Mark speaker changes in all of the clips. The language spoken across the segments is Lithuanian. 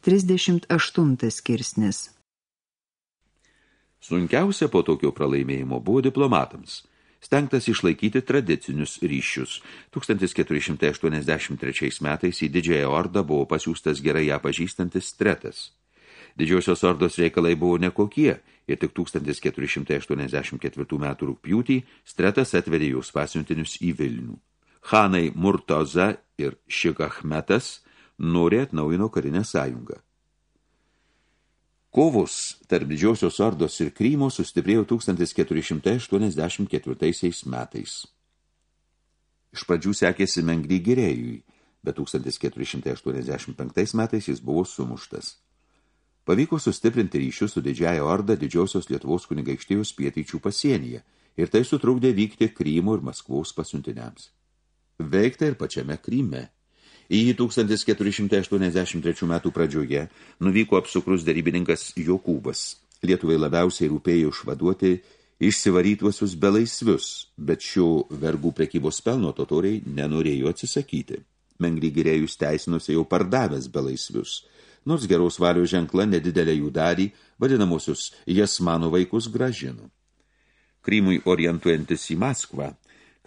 Speaker 1: 38 skirsnis
Speaker 2: Sunkiausia po tokio pralaimėjimo buvo diplomatams. Stengtas išlaikyti tradicinius ryšius. 1483 metais į Didžiąją Ordą buvo pasiūstas gerai ją pažįstantis stretas. Didžiosios ordos reikalai buvo nekokie ir tik 1484 metų rūpjūtį stretas atvedė jūs pasiuntinius į Vilnių. Hanai Murtoza ir Šikachmetas nori atnaujino karinę sąjungą. Kovos tarp Didžiosios Ordos ir Krymo sustiprėjo 1484 metais. Iš pradžių sekėsi Mengry Girėjui, bet 1485 metais jis buvo sumuštas. Pavyko sustiprinti ryšius su Didžiaja Orda Didžiosios Lietuvos kunigaikštėjos pietryčių pasienyje ir tai sutrukdė vykti Krymo ir Maskvaus pasiuntiniams. Veikta ir pačiame Kryme. Į 1483 metų pradžioje nuvyko apsukrus darybininkas Jokūbas. Lietuvai labiausiai rūpėjo išvaduoti išsivarytuosius belaisvius, bet šio vergų prekybos pelno totoriai nenorėjo atsisakyti. Mengry girėjus teisinusi jau pardavęs belaisvius, nors geros valios ženkla nedidelę jų dalį, vadinamosius jasmano vaikus gražino. Krymui orientuojantis į Maskvą,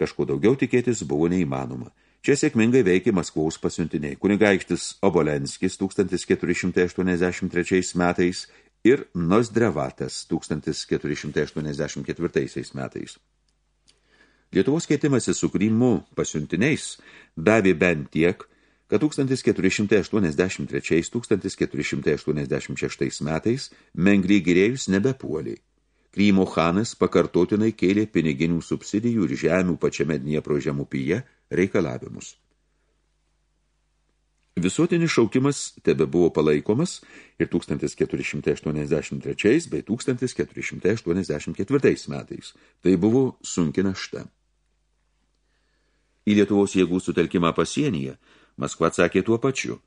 Speaker 2: kažko daugiau tikėtis buvo neįmanoma – Čia sėkmingai veikė Maskvaus pasiuntiniai. Kunigaikštis Obolenskis 1483 metais ir Nozdrevatas 1484 metais. Lietuvos keitimasis su Krymu pasiuntiniais davė bent tiek, kad 1483-1486 metais Mengry girėjus nebepuoliai. Krymo hanas pakartotinai kėlė piniginių subsidijų ir žemių pačiame Dniepro žemupyje reikalavimus. Visuotinis šaukimas tebe buvo palaikomas ir 1483 bei 1484 metais. Tai buvo sunki našta. Į Lietuvos jėgų sutelkimą pasienyje Maskva atsakė tuo pačiu.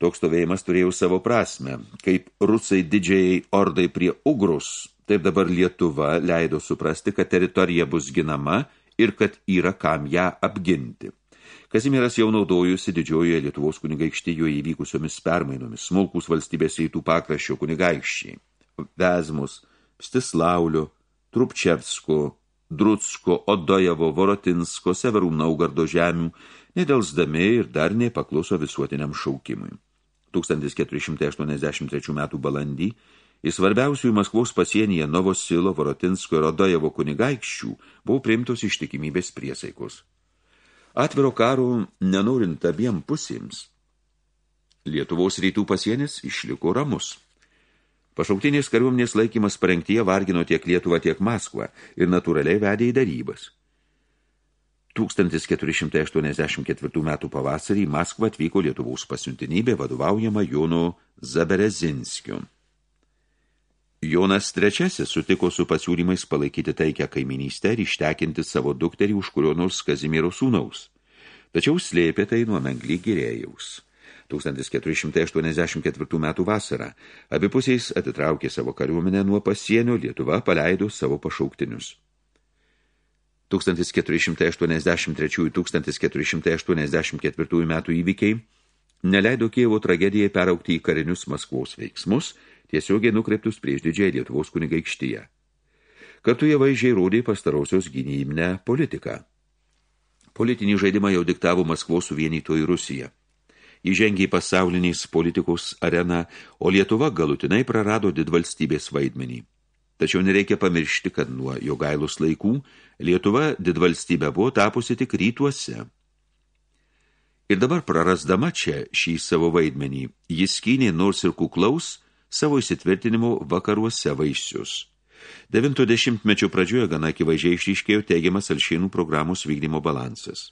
Speaker 2: Toks stovėjimas turėjo savo prasme, kaip rusai didžiai ordai prie Ugrus Taip dabar Lietuva leido suprasti, kad teritorija bus ginama ir kad yra kam ją apginti. Kazimieras jau naudojusi didžiojoje Lietuvos kunigaikštijoje įvykusiomis permainomis, smulkus valstybės rytų pakraščio kunigaikščiai. Vezmus, Pstislaulio, Trupčevsko, Drutsko, Odojevo, Vorotinsko, Severų Naugardo žemių, nedelsdami ir dar nepakluso visuotiniam šaukimui. 1483 metų balandį Į svarbiausių Maskvos pasienyje Novosilo, Vorotinsko ir Odojevo kunigaikščių buvo priimtos ištikimybės priesaikos. Atviro karo nenorint abiem pusėms. Lietuvos rytų pasienis išliko ramus. Pašauktinės kariuomenės laikymas parengtyje vargino tiek Lietuvą, tiek Maskvą ir natūraliai vedė į darybas. 1484 metų pavasarį Maskvą atvyko Lietuvos pasiuntinybė vadovaujama Jono Zaberezinskiu. Jonas III sutiko su pasiūlymais palaikyti taikę kaiminystę ir ištekinti savo dukterį už kurio nors Kazimiero sūnaus. Tačiau slėpė tai nuo Mengly Girėjaus. 1484 metų vasarą abipusiais atitraukė savo kariuomenę nuo pasienio, Lietuva paleido savo pašauktinius. 1483-1484 metų įvykiai neleido Kievo tragedijai peraukti į karinius Maskvos veiksmus – tiesiogiai nukreiptus prieš didžiąją Lietuvos kunigaikštyje. Kartu jie vaizdžiai rodė pastarausios gynybinę politiką. Politinį žaidimą jau diktavo Maskvos suvienytoji Rusija. Įžengė į pasaulinės politikos areną, o Lietuva galutinai prarado didvalstybės vaidmenį. Tačiau nereikia pamiršti, kad nuo jogailus laikų Lietuva didvalstybė buvo tapusi tik rytuose. Ir dabar prarasdama čia šį savo vaidmenį, jis skynė nors ir kuklaus, savo įsitvirtinimo vakaruose vaisius. Devinto dešimtmečio pradžioje gana akivaizdžiai išryškėjo teigiamas Alšėnų programos vykdymo balansas.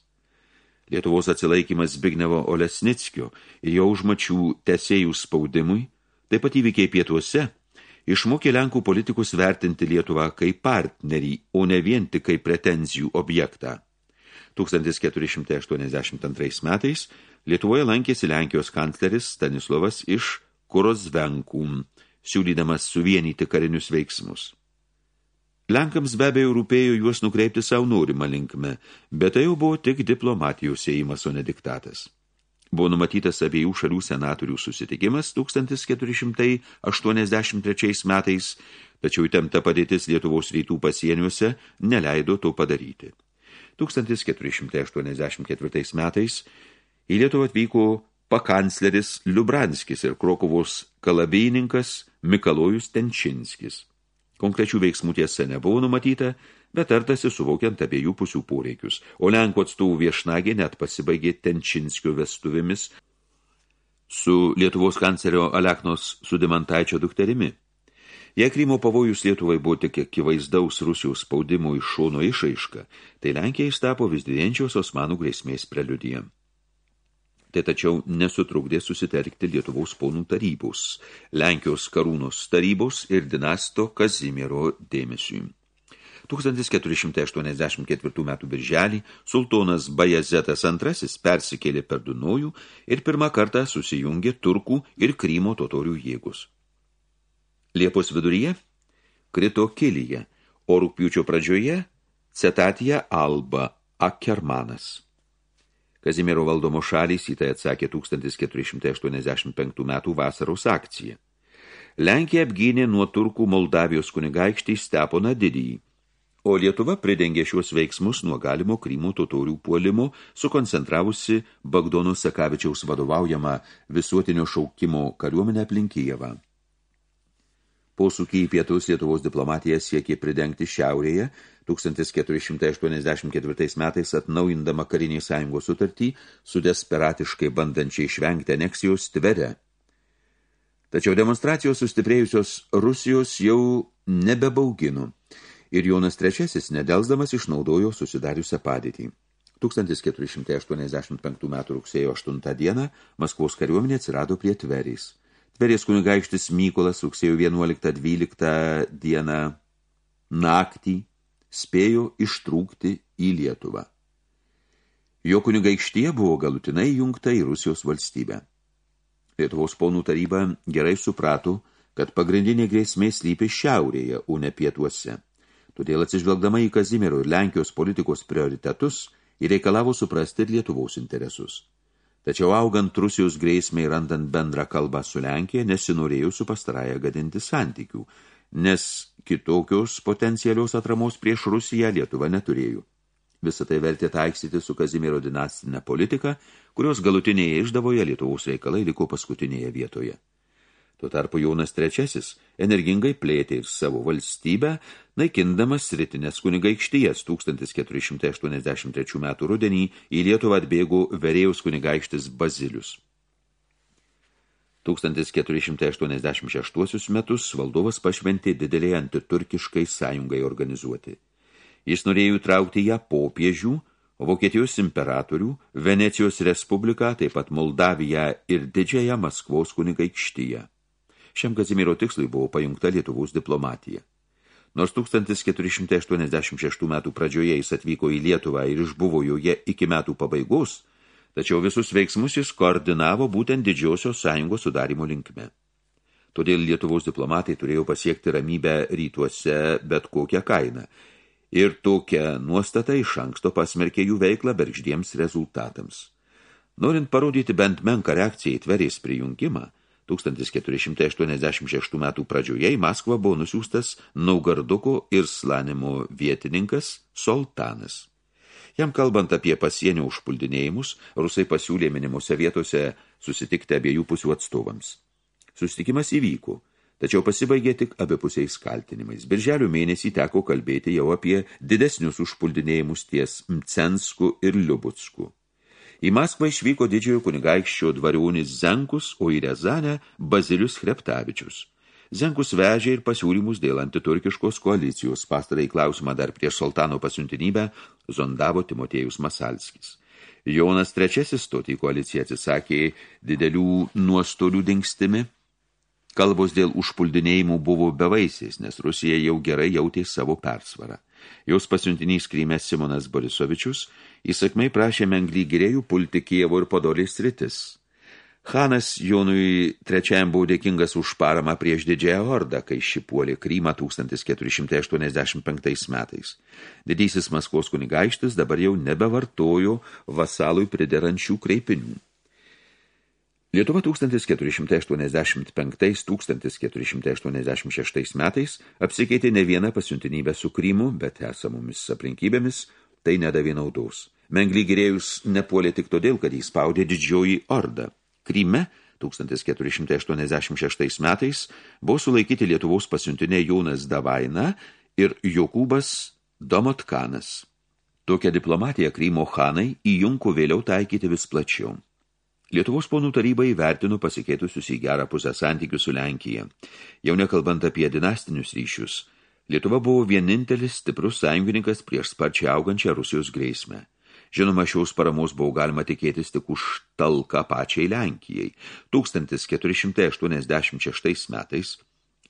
Speaker 2: Lietuvos atsilaikymas Zbignevo Olesnickio ir jo užmačių tesėjų spaudimui, taip pat įvykiai pietuose, išmokė Lenkų politikus vertinti Lietuvą kaip partnerį, o ne vien tik kaip pretenzijų objektą. 1482 metais Lietuvoje lankėsi Lenkijos kancleris Stanislovas iš Kurozvenkum, siūlydamas suvienyti karinius veiksmus. Lenkams be abejo rūpėjo juos nukreipti savo norimą linkme, bet tai jau buvo tik diplomatijos ėjimas, o ne diktatas. buvo numatytas abiejų šalių senatorių susitikimas 1483 metais, tačiau įtempta padėtis Lietuvos rytų pasieniuose neleido to padaryti. 1484 metais į Lietuvą atvyko pakancleris Liubranskis ir Krokovos kalabininkas Mikalojus Tenčinskis. Konkrečių veiksmų tiesa nebuvo numatyta, bet artasi suvokiant abiejų pusių poreikius, o Lenkų atstovų viešnagė net pasibaigė Tenčinskio vestuvėmis su Lietuvos kancerio Aleknos Sudimantaičio dukterimi. Jei Krymo pavojus Lietuvai buvo tik akivaizdaus Rusijos spaudimo iš šono išaiška, tai Lenkija įstapo vis didėjančios osmanų grėsmės preliudija. Tai tačiau nesutrukdė susitelkti Lietuvos ponų tarybos, Lenkijos karūnos tarybos ir dinasto Kazimiero dėmesiui. 1484 metų birželį sultonas Bajazetas II persikėlė per Dunojų ir pirmą kartą susijungė turkų ir Krymo totorių jėgus. Liepos viduryje krito Kilyje, o rūpiučio pradžioje Cetatija Alba Akermanas. Kazimiero valdomo šalys į tai atsakė 1485 metų vasaros akciją. Lenkija apgynė nuo turkų Moldavijos kunigaikštį Steponą Didįjį, o Lietuva pridengė šiuos veiksmus nuo galimo Krymo totorių puolimo, sukoncentravusi Bagdono Sakavičiaus vadovaujamą visuotinio šaukimo kariuomenę aplink Kijevą. Posūkį į pietus Lietuvos diplomatija siekė pridengti šiaurėje 1484 metais atnaujindama karinį sąjungos sutartį su desperatiškai bandančiai išvengti aneksijos tvere. Tačiau demonstracijos sustiprėjusios Rusijos jau nebebaugino ir Jonas III nedelsdamas išnaudojo susidariusią padėtį. 1485 m. rugsėjo 8 dieną Maskvos kariuomenė atsirado prie Tverės. Tverės kunigaikštis Mykolas rugsėjo 11-12 dieną naktį spėjo ištrūkti į Lietuvą. Jo kunigaikštie buvo galutinai jungta į Rusijos valstybę. Lietuvos ponų taryba gerai suprato, kad pagrindinė grėsmė slypi šiaurėje, o ne pietuose. Todėl atsižvelgdama į Kazimiero ir Lenkijos politikos prioritetus, įreikalavo suprasti ir Lietuvos interesus. Tačiau augant Rusijos grėsmei randant bendrą kalbą su Lenkija, nesinorėjo su pastaraja gadinti santykių, nes kitokios potencialios atramos prieš Rusiją Lietuva neturėjo. Visą tai vertė taiksyti su Kazimiero dinastinė politika, kurios galutinėje išdavoje Lietuvos reikalai liko paskutinėje vietoje. Tuo tarpu Jonas III energingai plėtė ir savo valstybę, naikindamas rytinės kunigaikštyjas 1483 metų rudenį į Lietuvą atbėgo Verėjus kunigaikštis Bazilius. 1486 metus valdovas pašventė didelį antiturkiškai sąjungai organizuoti. Jis norėjo traukti ją popiežių, Vokietijos imperatorių, Venecijos respubliką, taip pat Moldaviją ir didžiąją Maskvos kunigaikštyje. Šiam Kazimiero tikslui buvo pajungta Lietuvos diplomatija. Nors 1486 metų pradžioje jis atvyko į Lietuvą ir išbuvo joje iki metų pabaigos, tačiau visus veiksmus jis koordinavo būtent didžiosios sąjungos sudarimo linkme. Todėl Lietuvos diplomatai turėjo pasiekti ramybę rytuose bet kokią kainą, ir tokia nuostata iš anksto pasmerkė jų veiklą bergždiems rezultatams. Norint parodyti bent menką reakciją į tverės prijungimą, 1486 metų pradžioje į Maskvą buvo nusiųstas Naugarduko ir Slanimo vietininkas Soltanas. Jam kalbant apie pasienio užpuldinėjimus, rusai pasiūlė minimuose vietose susitikti abiejų pusių atstovams. Susitikimas įvyko, tačiau pasibaigė tik abipusiais kaltinimais. Birželio mėnesį teko kalbėti jau apie didesnius užpuldinėjimus ties Mcensku ir Liubutsku. Į Maskvą išvyko didžiojo kunigaikščio dvarionis Zenkus, o į Rezanę Bazilius Hreptavičius. Zenkus vežė ir pasiūlymus dėl antiturkiškos koalicijos. Pastarai klausimą dar prieš sultano pasiuntinybę zondavo Timotėjus Masalskis. Jonas III stoti į koaliciją atsisakė didelių nuostolių dingstimi. Kalbos dėl užpuldinėjimų buvo bevaisiais, nes Rusija jau gerai jautė savo persvarą. Jos pasiuntinys Kryme Simonas Borisovičius įsakmai prašė Menglį gyrėjų pulti Kievo ir Podolės sritis. Hanas Jonui trečiajam buvo dėkingas už paramą prieš didžiąją hordą, kai ši puolė Krymą 1485 metais. Didysis Maskvos kunigaištis dabar jau nebevartojo vasalui priderančių kreipinių. Lietuva 1485-1486 metais apsikeitė ne vieną pasiuntinybę su Krymu, bet esamomis aplinkybėmis tai nedavė naudos. Menglygirėjus nepuolė tik todėl, kad jį spaudė didžioji orda. Kryme 1486 metais buvo sulaikyti Lietuvos pasiuntinė Jonas Davaina ir Jokūbas Domotkanas. Tokią diplomatiją Krymo Hanai įjunko vėliau taikyti vis plačiau. Lietuvos ponų taryba įvertino pasikeitusius į gerą pusę santykių su Lenkija. Jau nekalbant apie dinastinius ryšius, Lietuva buvo vienintelis stiprus sąjungininkas prieš sparčiai augančią Rusijos grėsmę. Žinoma, šiaus paramos buvo galima tikėtis tik už talką pačiai Lenkijai. 1486 metais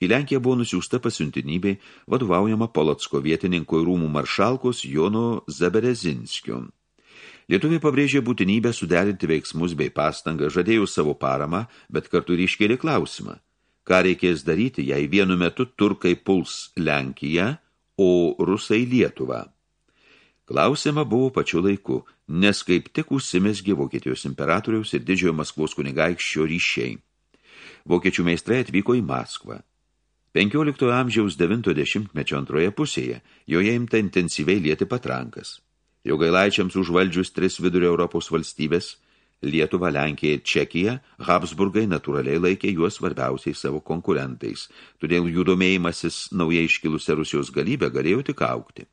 Speaker 2: į Lenkiją buvo nusiųsta pasiuntinybė vadovaujama Polotsko vietininko rūmų maršalkos Jono Zaberezinskio. Lietuviai pabrėžė būtinybę suderinti veiksmus bei pastangą, žadėjo savo paramą, bet kartu ir iškėlė klausimą. Ką reikės daryti, jei vienu metu turkai puls Lenkiją, o rusai Lietuvą? Klausima buvo pačiu laiku, nes kaip tik užsimesgė Vokietijos imperatoriaus ir didžiojo Maskvos kunigaikščio ryšiai. Vokiečių meistrai atvyko į Maskvą. 15 amžiaus 90-mečio antroje pusėje joje imta intensyviai lieti patrankas. Jogailaičiams užvaldžius tris vidurio Europos valstybės – Lietuva, Lenkija ir Čekija, Habsburgai natūraliai laikė juos svarbiausiais savo konkurentais, todėl jų domėjimasis naujai iškilusią Rusijos galybę galėjo tik aukti.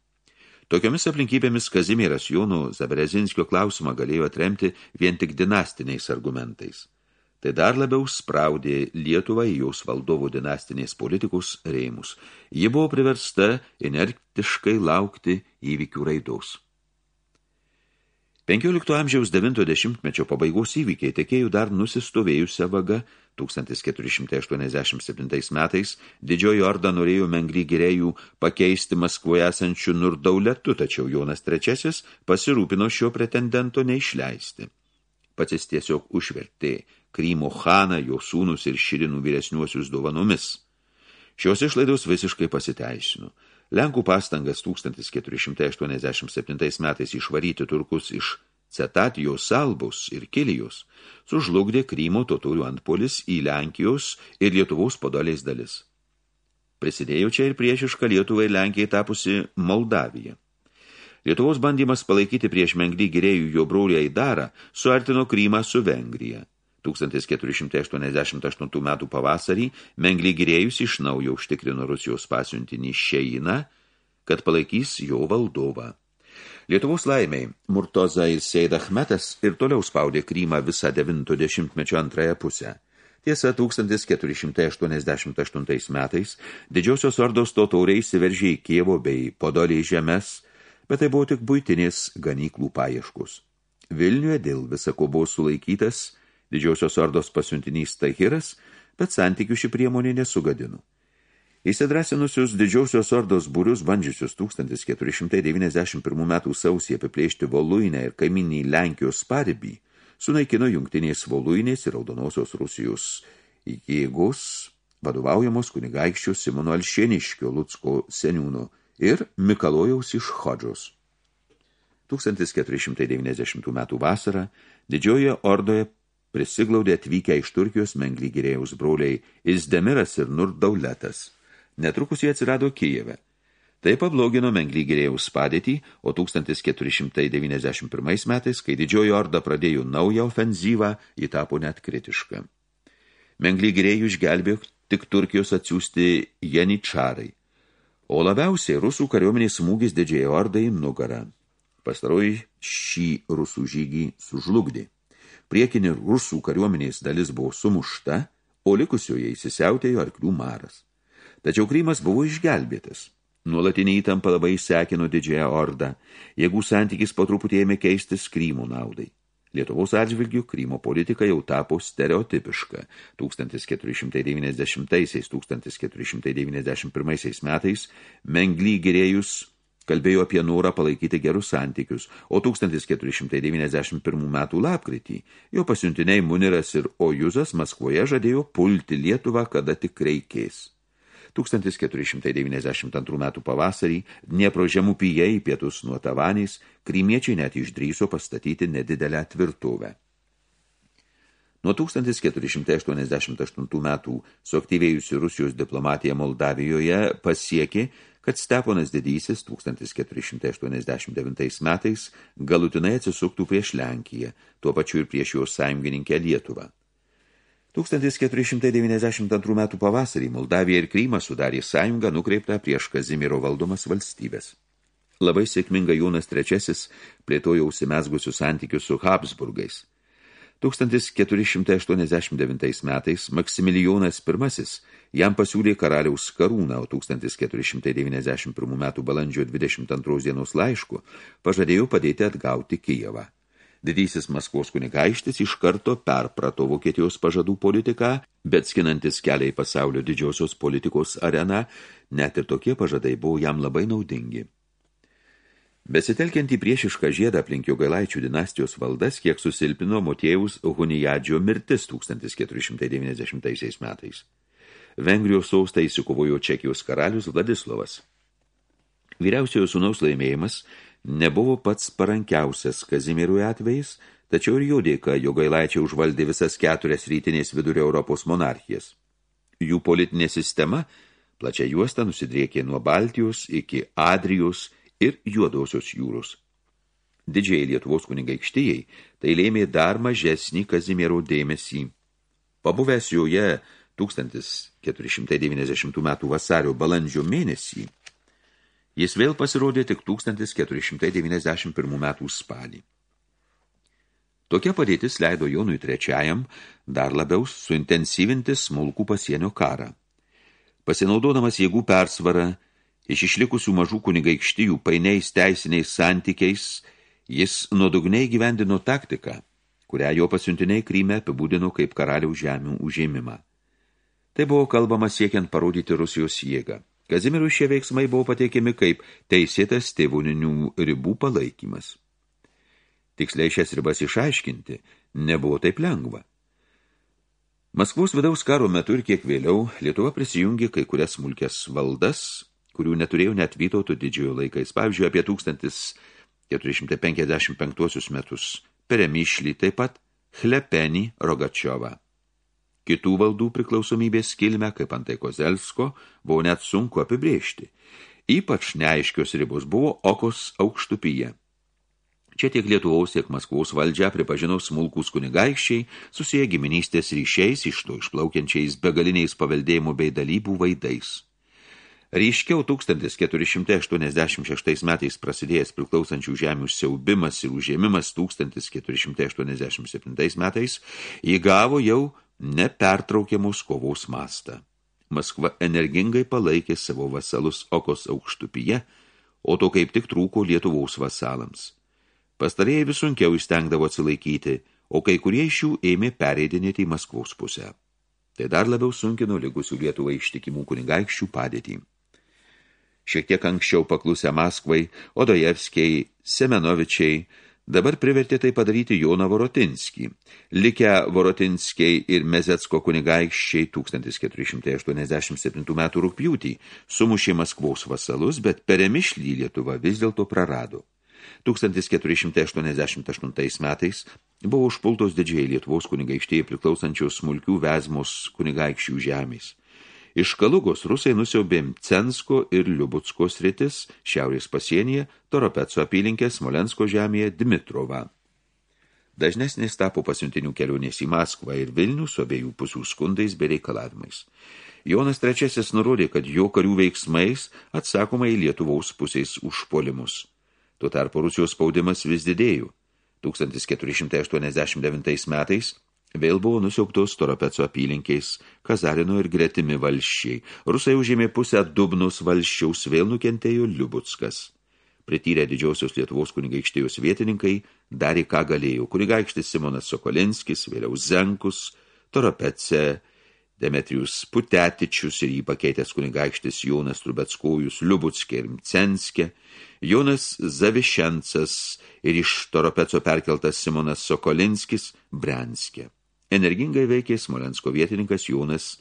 Speaker 2: Tokiomis aplinkybėmis Kazimieras Jūnų Zabrezinskio klausimą galėjo atremti vien tik dinastiniais argumentais. Tai dar labiau spraudė Lietuvą į jaus valdovų dinastinės politikus rėmus. Ji buvo priversta inertiškai laukti įvykių raidos. 15 amžiaus 90-mečio pabaigos įvykiai tekėjų dar nusistovėjusią vagą 1487 metais didžioji orda norėjo Mengry girėjų pakeisti Maskvoje esančių Nurdauletu, tačiau Jonas III pasirūpino šio pretendento neišleisti. Pats jis tiesiog užvertė Krymo Haną, jo sūnus ir Širinų vyresniuosius dovanomis. Šios išlaidos visiškai pasiteisino. Lenkų pastangas 1487 metais išvaryti turkus iš Cetatijos salbus ir kilijos sužlugdė Krymo totorių antpolis į Lenkijos ir Lietuvos podolės dalis. Prisidėjo čia ir priešiška Lietuvai Lenkijai tapusi Moldavija. Lietuvos bandymas palaikyti prieš Menglį gyrėjų jo brolį Aidarą suartino Krymą su Vengrija. 1488 metų pavasarį Menglį gyrėjus iš naujo užtikrino Rusijos pasiuntinį Šeiną, kad palaikys jo valdovą. Lietuvos laimiai Murtoza ir Seid Ahmetas ir toliau spaudė Krymą visą 90-mečio antrąją pusę. Tiesa, 1488 metais didžiosios ordos totauriai įsiveržė į Kievo bei Podoliai žemės, bet tai buvo tik būtinės ganyklų paieškus. Vilniuje dėl visako buvo sulaikytas didžiosios ordos pasiuntinys Tahiras, bet santykių ši priemonė nesugadino. Įsidrasinusius didžiausios ordos būrius bandžiusius 1491 metų sausį apiplėšti Voluinę ir kaiminį Lenkijos paribį, sunaikino jungtinės Voluinės ir Raudonosios Rusijos jėgos vadovaujamos kunigaikščio Simono Alšieniškio Lucko seniūno ir Mikalojaus iš Hodžos. 1490 metų vasarą didžioje ordoje prisiglaudė atvykę iš Turkijos menglygirėjaus broliai Izdemiras ir Nurdauletas – Netrukus jie atsirado Kijeve. Tai pablogino menglygirėjaus padėtį, o 1491 metais, kai didžioji orda pradėjo naują ofenzyvą, ji tapo net kritiška. Menglygirėjų išgelbėjo tik Turkijos atsiųsti Jeničarai, o labiausiai rusų kariuomenės smūgis didžiai ordai nugarą. Pastaroji šį rusų žygį sužlugdė. Priekinė rusų kariuomenės dalis buvo sumušta, o likusioje įsisiautėjo arklių maras. Tačiau Krymas buvo išgelbėtas. Nuolatinė įtampa labai sekino didžiąją ordą. Jėgų santykis po truputį ėmė keistis Krymo naudai. Lietuvos atžvilgių Krymo politika jau tapo stereotipiška. 1490-1491 metais Mengly gerėjus kalbėjo apie norą palaikyti gerus santykius, o 1491 metų lapkritį jo pasiuntiniai Muniras ir Ojuzas Maskvoje žadėjo pulti Lietuvą, kada tik reikės. 1492 metų pavasarį Dniepro žemupyje į pietus nuo Tavanės krymiečiai net išdryso pastatyti nedidelę tvirtuvę. Nuo 1488 metų suaktyvėjusi Rusijos diplomatija Moldavijoje pasiekė, kad Steponas Didysis 1489 metais galutinai atsisuktų prieš Lenkiją, tuo pačiu ir prieš jos sąjungininkę Lietuvą. 1492 metų pavasarį Moldavija ir Krymas sudarė sąjungą nukreiptą prieš Kazimiero valdomas valstybės. Labai sėkminga Jonas III plėtojo užsimesgusius santykius su Habsburgais. 1489 metais Maksimilijonas I jam pasiūlė karaliaus karūną, o 1491 metų balandžio 22 dienos laišku pažadėjo padėti atgauti Kijevą. Didysis Maskvos kunigaištis iš karto perprato Vokietijos pažadų politiką, bet skinantis kelią į pasaulio didžiosios politikos areną, net ir tokie pažadai buvo jam labai naudingi. Besitelkiant į priešišką žiedą aplink Jogailaičių dinastijos valdas, kiek susilpino Motiejaus Hunijadžio mirtis 1490 metais. Vengrijos saustą įsikovojo Čekijos karalius Vladislovas. Vyriausiojo sūnaus laimėjimas – nebuvo pats parankiausias Kazimierui atvejais, tačiau ir jo dėka jogailaičiai užvaldė visas keturias rytinės vidurio Europos monarchijas. Jų politinė sistema plačia juosta nusidriekė nuo Baltijos iki Adrijos ir Juodosios jūros. Didžiai Lietuvos kunigaikštijai tai lėmė dar mažesnį Kazimiero dėmesį. Pabuvęs joje 1490 metų vasario balandžio mėnesį, Jis vėl pasirodė tik 1491 metų spalį. Tokia padėtis leido Jonui trečiajam dar labiau suintensyvinti smulkų pasienio karą. Pasinaudodamas jėgų persvarą, iš išlikusių mažų kunigaikštijų painiais teisiniais santykiais, jis nuodugniai gyvendino taktiką, kurią jo pasiuntiniai Kryme apibūdino kaip karaliaus žemių užėmimą. Tai buvo kalbama siekiant parodyti Rusijos jėgą. Kazimierui šie veiksmai buvo pateikiami kaip teisėtas tėvūninių ribų palaikymas. Tiksliai šias ribas išaiškinti nebuvo taip lengva. Maskvos vidaus karo metu ir kiek vėliau Lietuva prisijungė kai kurias smulkės valdas, kurių neturėjo net Vytauto didžiojo laikais. Pavyzdžiui, apie 1455 metus Peremišlį, taip pat Chlepenį Rogačiovą. Kitų valdų priklausomybės kilmę, kaip antai Kozelsko, buvo net sunku apibrėžti. Ypač neaiškios ribos buvo Okos aukštupyje. Čia tiek Lietuvos, tiek Maskvos valdžia pripažino smulkūs kunigaikščiai, susiję giminystės ryšiais iš to išplaukiančiais begaliniais paveldėjimų bei dalybų vaidais. Ryškiau 1486 metais prasidėjęs priklausančių žemių siaubimas ir užėmimas 1487 metais įgavo jau nepertraukiamos kovos mastą. Maskva energingai palaikė savo vasalus Okos aukštupyje, o to kaip tik trūko Lietuvos vasalams. Pastarėjai vis sunkiau įstengdavo atsilaikyti, o kai kurie iš jų ėmė pereidinėti į Maskvos pusę. Tai dar labiau sunkino ligusių Lietuvai ištikimų kunigaikščių padėtį. Šiek tiek anksčiau paklusę Maskvai, Odojevskiai, Semenovičiai, Dabar privertė tai padaryti Joną Vorotinskį. Likę Vorotinskiai ir Mezetsko kunigaikščiai 1487 metų rūpjūtį sumušė Maskvos vasalus, bet peremišlį Lietuva vis dėlto prarado. 1488 metais buvo užpultos didžiai Lietuvos kunigaikštėjai priklausančios smulkių vezmos kunigaikščių žemės. Iš Kalugos rusai nusiaubė Censko ir Liubutsko sritis, šiaurės pasienyje, Toropetso apylinkė Smolensko žemėje Dmitrovą. Dažnesnės tapo pasiuntinių kelionės į Maskvą ir Vilnių su abiejų pusių skundais bei reikalavimais. Jonas III nurodė, kad jo karių veiksmais atsakoma į Lietuvaus pusės užpolimus. Tuo tarpu Rusijos spaudimas vis didėjo. 1489 metais Vėl buvo nusiauktos Toropeco apylinkiais, Kazarino ir gretimi valščiai. Rusai užėmė pusę Dubnus valščiaus, vėl nukentėjo Liubutskas. Prityrę didžiausios Lietuvos kunigaikštėjos vietininkai darė ką galėjo. Kunigaikštis Simonas Sokolinskis, vėliau Zenkus, Toropece, Demetrijus Putetičius ir jį pakeitęs kunigaikštis Jonas Trubeckojus, Liubutskė ir Mcenskė, Jonas Zavišencas ir iš Toropeco perkeltas Simonas Sokolinskis Brenskė. Energingai veikė Smolensko vietininkas Jonas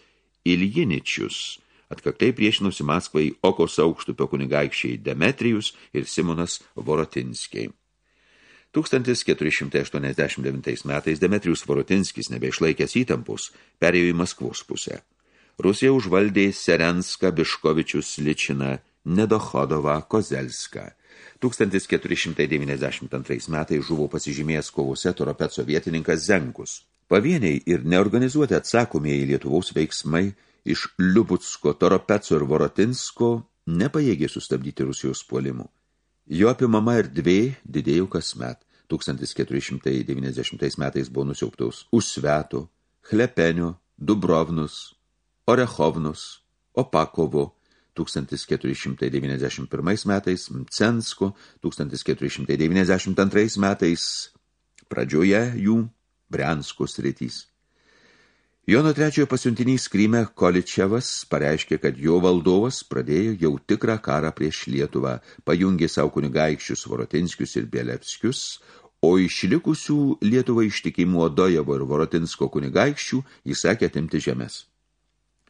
Speaker 2: Iljiničius. Atkaktai priešinosi Maskvai Okos aukštupio kunigaikščiai Demetrijus ir Simonas Vorotinskiai. 1489 metais Demetrius Vorotinskis, nebeišlaikęs įtampus, perėjo į Maskvos pusę. Rusija užvaldė Serenską, Biškovičius, Ličiną, Nedochodovą, Kozelską. 1492 metais žuvo pasižymėjęs kovose Toropetso vietininkas Zenkus. Pavieniai ir neorganizuoti atsakomieji Lietuvos veiksmai iš Liubutsko, Toropetso ir Vorotinsko nepajėgė sustabdyti Rusijos puolimų. Jo apimama erdvė didėjo kasmet. 1490 metais buvo nusiauptaus Usveto, Chlepenio, Dubrovnus, Orechovnus, Opakovo, 1491 metais Mcensko, 1492 metais pradžioje jų Briansko sritys. Jono trečiojo pasiuntinys Kryme Količevas pareiškė, kad jo valdovas pradėjo jau tikrą karą prieš Lietuvą, pajungė savo kunigaikščius Vorotinskius ir Bielevskius, o iš likusių Lietuvą ištikimų Odojevo ir Vorotinsko kunigaikščių jis sakė atimti žemės.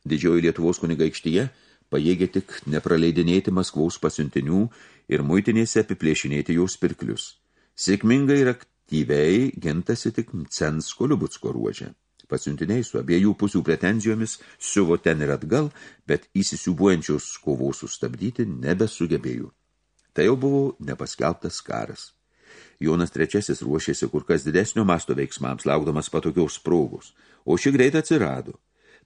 Speaker 2: Didžioji Lietuvos kunigaikštyje pajėgė tik nepraleidinėti Maskvaus pasiuntinių ir muitinėse apiplėšinėti jos pirklius. Sėkmingai ir aktyviai gintasi tik Censko Liubutsko ruožė. Pasiuntiniai su abiejų pusių pretenzijomis siuvo ten ir atgal, bet įsisiubuojančios kovos sustabdyti nebesugebėjo. Tai jau buvo nepaskelbtas karas. Jonas III ruošėsi kur kas didesnio masto veiksmams, laukdamas patogiaus progos, o ši greit atsirado.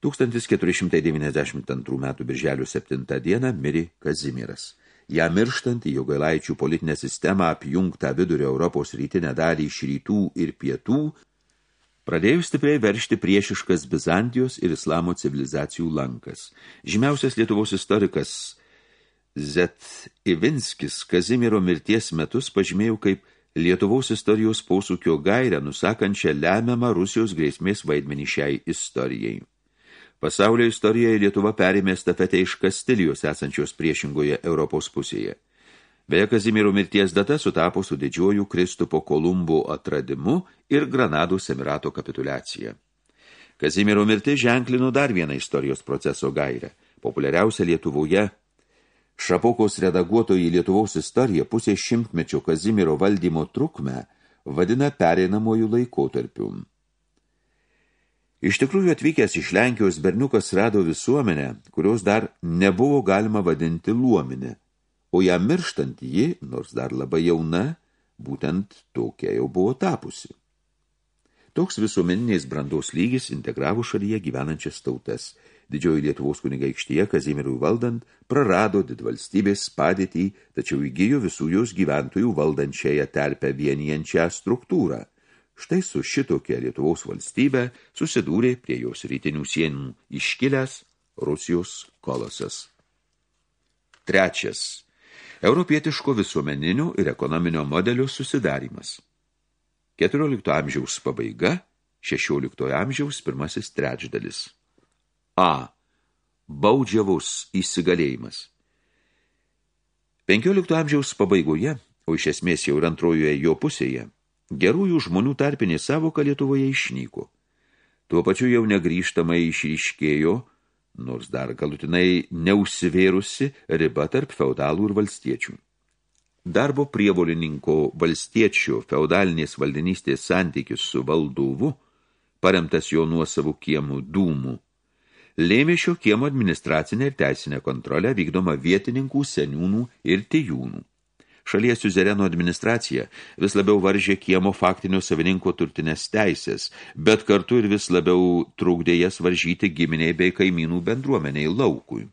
Speaker 2: 1492 metų birželio 7 dieną mirė Kazimiras. Ja mirštant į jogailaičių politinę sistemą apjungtą vidurio Europos rytinę dalį iš rytų ir pietų, Pradėjo stipriai veršti priešiškas Bizantijos ir islamo civilizacijų lankas. Žymiausias Lietuvos istorikas Z. Ivinskis Kazimiero mirties metus pažymėjo kaip Lietuvos istorijos posūkio gairę, nusakančią lemiamą Rusijos grėsmės vaidmenį šiai istorijai. Pasaulio istorijoje Lietuva perėmė stafetę iš Kastilijos esančios priešingoje Europos pusėje. Beje, Kazimiero mirties data sutapo su didžiuoju Kristupo Kolumbo atradimu ir Granados Emirato kapitulacija. Kazimiero mirtis ženklino dar vieną istorijos proceso gairę. Populiariausia Lietuvoje Šapokos redaguotojai Lietuvos istorija pusė šimtmečio Kazimiero valdymo trukmę vadina pereinamojų laikotarpių. Iš tikrųjų atvykęs iš Lenkijos berniukas rado visuomenę, kurios dar nebuvo galima vadinti luominę – o ją mirštant ji, nors dar labai jauna, būtent tokia jau buvo tapusi. Toks visuomeninės brandos lygis integravo šalyje gyvenančias tautas. Didžioji Lietuvos kunigaikštyje Kazimirui valdant prarado didvalstybės padėtį, tačiau įgyjo visų jos gyventojų valdančiąją terpę vienijančią struktūrą. Štai su šitokia Lietuvos valstybė susidūrė prie jos rytinių sienų iškilęs Rusijos kolosas. Trečias Europietiško visuomeninio ir ekonominio modelio susidarimas. 14 amžiaus pabaiga, 16 amžiaus pirmasis trečdalis. A. Baudžiavus įsigalėjimas. 15 amžiaus pabaigoje, o iš esmės jau ir antrojoje jo pusėje, gerųjų žmonių tarpinė savoka Lietuvoje išnyko. Tuo pačiu jau negrįžtamai išryškėjo nors dar galutinai neusivėrusi riba tarp feudalų ir valstiečių. Darbo prievolininko valstiečio feudalinės valdinystės santykis su valdovu, paremtas jo nuosavų kiemų dūmų, lėmė šio kiemo administracinę ir teisinę kontrolę vykdomą vietininkų, seniūnų ir tijūnų. Šalies siuzereno administracija vis labiau varžė kiemo faktinio savininko turtinės teisės, bet kartu ir vis labiau trukdė jas varžyti giminiai bei kaimynų bendruomeniai laukui.